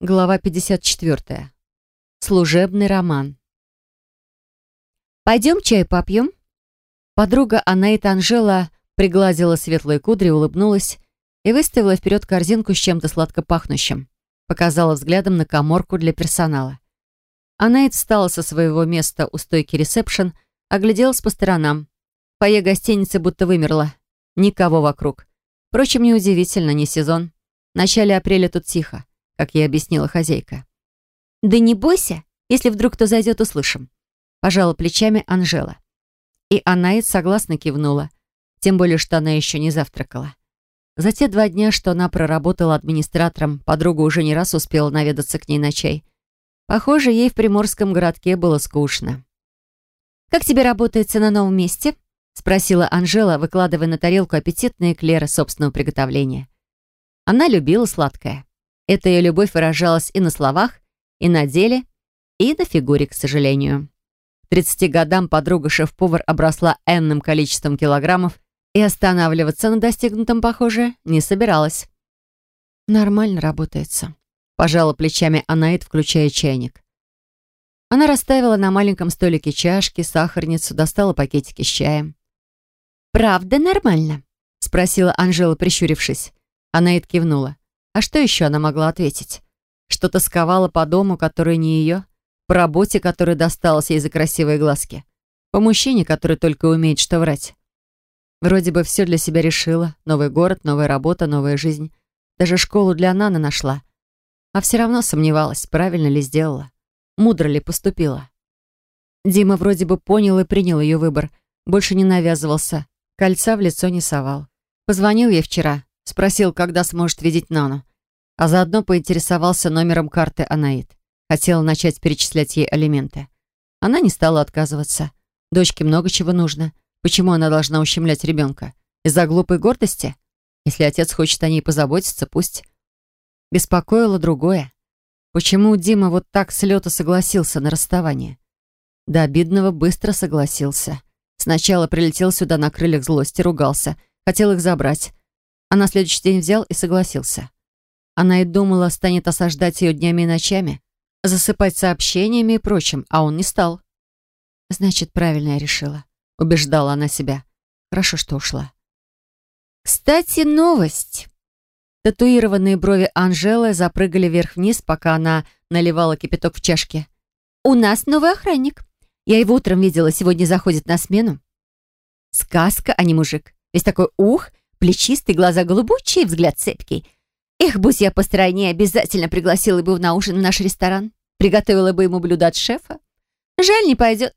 Глава 54. Служебный роман. «Пойдем чай попьем?» Подруга Анаита Анжела пригладила светлые кудри, улыбнулась и выставила вперед корзинку с чем-то сладко пахнущим. Показала взглядом на коморку для персонала. Анаит встала со своего места у стойки ресепшн, огляделась по сторонам. Фойе гостиницы будто вымерла. Никого вокруг. Впрочем, неудивительно, не сезон. В начале апреля тут тихо как ей объяснила хозяйка. «Да не бойся, если вдруг кто зайдет, услышим», — пожала плечами Анжела. И Анаит согласно кивнула, тем более, что она еще не завтракала. За те два дня, что она проработала администратором, подруга уже не раз успела наведаться к ней на чай. Похоже, ей в приморском городке было скучно. «Как тебе работается на новом месте?» — спросила Анжела, выкладывая на тарелку аппетитные эклеры собственного приготовления. Она любила сладкое. Эта ее любовь выражалась и на словах, и на деле, и на фигуре, к сожалению. К 30 годам подруга-шеф-повар обросла энным количеством килограммов и останавливаться на достигнутом, похоже, не собиралась. «Нормально работается», — пожала плечами Анаит, включая чайник. Она расставила на маленьком столике чашки, сахарницу, достала пакетики с чаем. «Правда нормально?» — спросила Анжела, прищурившись. Анаит кивнула. А что еще она могла ответить? Что тосковала по дому, который не ее, по работе, которая досталась ей за красивые глазки, по мужчине, который только умеет что врать. Вроде бы все для себя решила. Новый город, новая работа, новая жизнь. Даже школу для Наны нашла. А все равно сомневалась, правильно ли сделала. Мудро ли поступила. Дима вроде бы понял и принял ее выбор. Больше не навязывался. Кольца в лицо не совал. Позвонил ей вчера. Спросил, когда сможет видеть Нану а заодно поинтересовался номером карты Анаит. Хотела начать перечислять ей алименты. Она не стала отказываться. Дочке много чего нужно. Почему она должна ущемлять ребенка? Из-за глупой гордости? Если отец хочет о ней позаботиться, пусть. Беспокоило другое. Почему Дима вот так с лета согласился на расставание? До обидного быстро согласился. Сначала прилетел сюда на крыльях злости, ругался, хотел их забрать. А на следующий день взял и согласился. Она и думала, станет осаждать ее днями и ночами, засыпать сообщениями и прочим, а он не стал. «Значит, правильно я решила», — убеждала она себя. «Хорошо, что ушла». «Кстати, новость». Татуированные брови Анжелы запрыгали вверх-вниз, пока она наливала кипяток в чашке. «У нас новый охранник. Я его утром видела, сегодня заходит на смену. Сказка, а не мужик. Весь такой ух, плечистый, глаза голубучие, взгляд цепкий. Эх, будь я постройнее, обязательно пригласила бы его на ужин в наш ресторан. Приготовила бы ему блюдо от шефа. Жаль, не пойдет.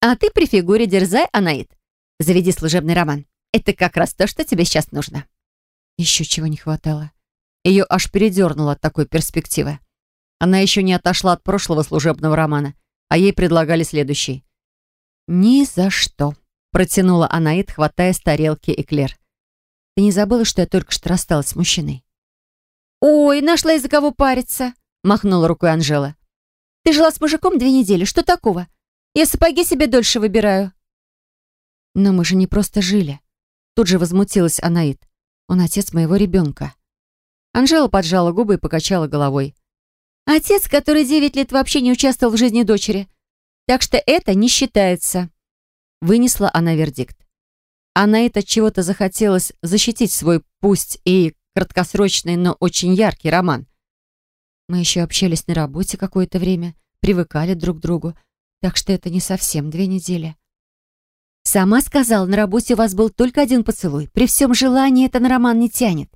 А ты при фигуре дерзай, Анаит. Заведи служебный роман. Это как раз то, что тебе сейчас нужно. Еще чего не хватало. Ее аж передернуло от такой перспективы. Она еще не отошла от прошлого служебного романа, а ей предлагали следующий. «Ни за что», — протянула Анаит, хватая с тарелки эклер. «Ты не забыла, что я только что рассталась с мужчиной?» «Ой, нашла из-за кого париться», — махнула рукой Анжела. «Ты жила с мужиком две недели, что такого? Я сапоги себе дольше выбираю». «Но мы же не просто жили». Тут же возмутилась Анаит. «Он отец моего ребенка». Анжела поджала губы и покачала головой. «Отец, который девять лет вообще не участвовал в жизни дочери. Так что это не считается». Вынесла она вердикт. Анаит от чего-то захотелось защитить свой, пусть и краткосрочный, но очень яркий роман. Мы еще общались на работе какое-то время, привыкали друг к другу, так что это не совсем две недели. Сама сказала, на работе у вас был только один поцелуй. При всем желании это на роман не тянет.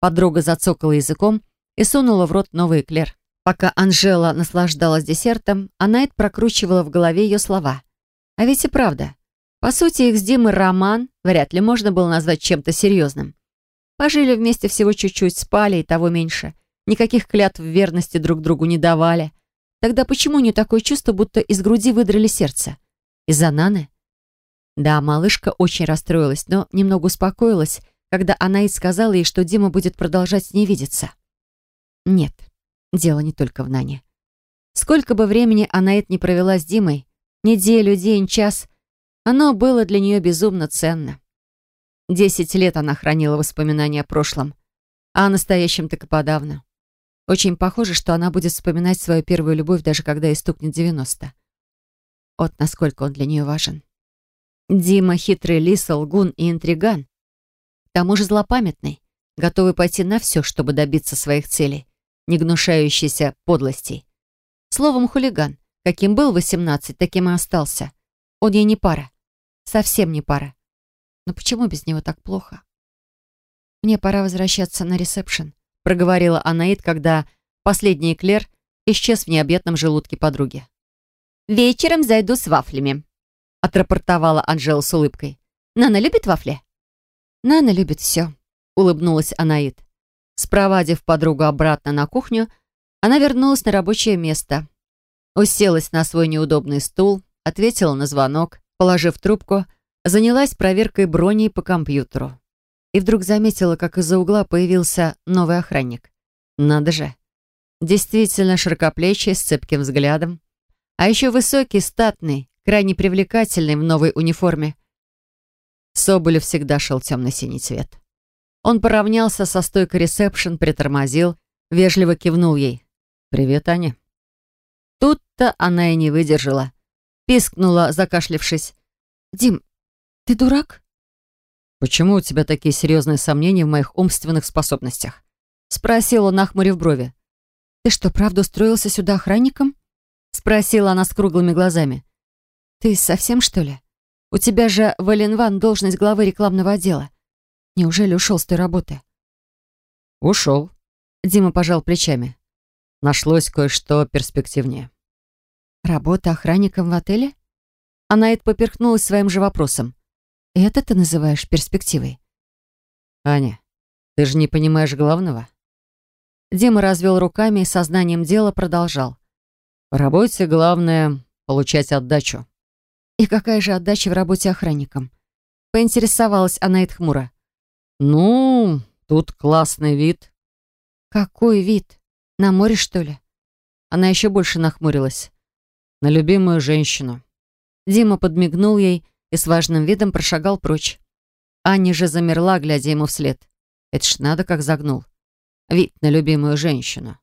Подруга зацокала языком и сунула в рот новый эклер. Пока Анжела наслаждалась десертом, Анайт прокручивала в голове ее слова. А ведь и правда. По сути, их с Димой роман вряд ли можно было назвать чем-то серьезным. Пожили вместе всего чуть-чуть, спали и того меньше. Никаких клятв верности друг другу не давали. Тогда почему не такое чувство, будто из груди выдрали сердце? Из-за Наны? Да, малышка очень расстроилась, но немного успокоилась, когда Анаид сказала ей, что Дима будет продолжать с ней видеться. Нет, дело не только в Нане. Сколько бы времени Анаид не провела с Димой, неделю, день, час, оно было для нее безумно ценно. Десять лет она хранила воспоминания о прошлом, а о настоящем так и подавно. Очень похоже, что она будет вспоминать свою первую любовь, даже когда ей стукнет 90. Вот насколько он для нее важен. Дима — хитрый лис, лгун и интриган. К тому же злопамятный, готовый пойти на все, чтобы добиться своих целей, не гнушающийся подлостей. Словом, хулиган. Каким был 18, таким и остался. Он ей не пара. Совсем не пара. Но почему без него так плохо? Мне пора возвращаться на ресепшн проговорила Анаит, когда последний эклер исчез в необъятном желудке подруги. «Вечером зайду с вафлями», — отрапортовала Анжела с улыбкой. «Нана любит вафли?» «Нана любит все», — улыбнулась Анаит. Спровадив подругу обратно на кухню, она вернулась на рабочее место. Уселась на свой неудобный стул, ответила на звонок, положив трубку, занялась проверкой броней по компьютеру и вдруг заметила, как из-за угла появился новый охранник. Надо же. Действительно широкоплечий, с цепким взглядом. А еще высокий, статный, крайне привлекательный в новой униформе. Соболев всегда шел темно-синий цвет. Он поравнялся со стойкой ресепшн, притормозил, вежливо кивнул ей. «Привет, Аня». Тут-то она и не выдержала. Пискнула, закашлившись. «Дим, ты дурак?» «Почему у тебя такие серьезные сомнения в моих умственных способностях?» Спросила, нахмурив брови. «Ты что, правда устроился сюда охранником?» Спросила она с круглыми глазами. «Ты совсем, что ли? У тебя же в Эленван должность главы рекламного отдела. Неужели ушел с той работы?» «Ушел», — Дима пожал плечами. «Нашлось кое-что перспективнее». «Работа охранником в отеле?» Она это поперхнулась своим же вопросом. Это ты называешь перспективой? Аня, ты же не понимаешь главного? Дима развел руками и сознанием дела продолжал. В работе главное — получать отдачу. И какая же отдача в работе охранником? Поинтересовалась она и хмуро. Ну, тут классный вид. Какой вид? На море, что ли? Она еще больше нахмурилась. На любимую женщину. Дима подмигнул ей и с важным видом прошагал прочь. Аня же замерла, глядя ему вслед. Это ж надо как загнул. Вид на любимую женщину.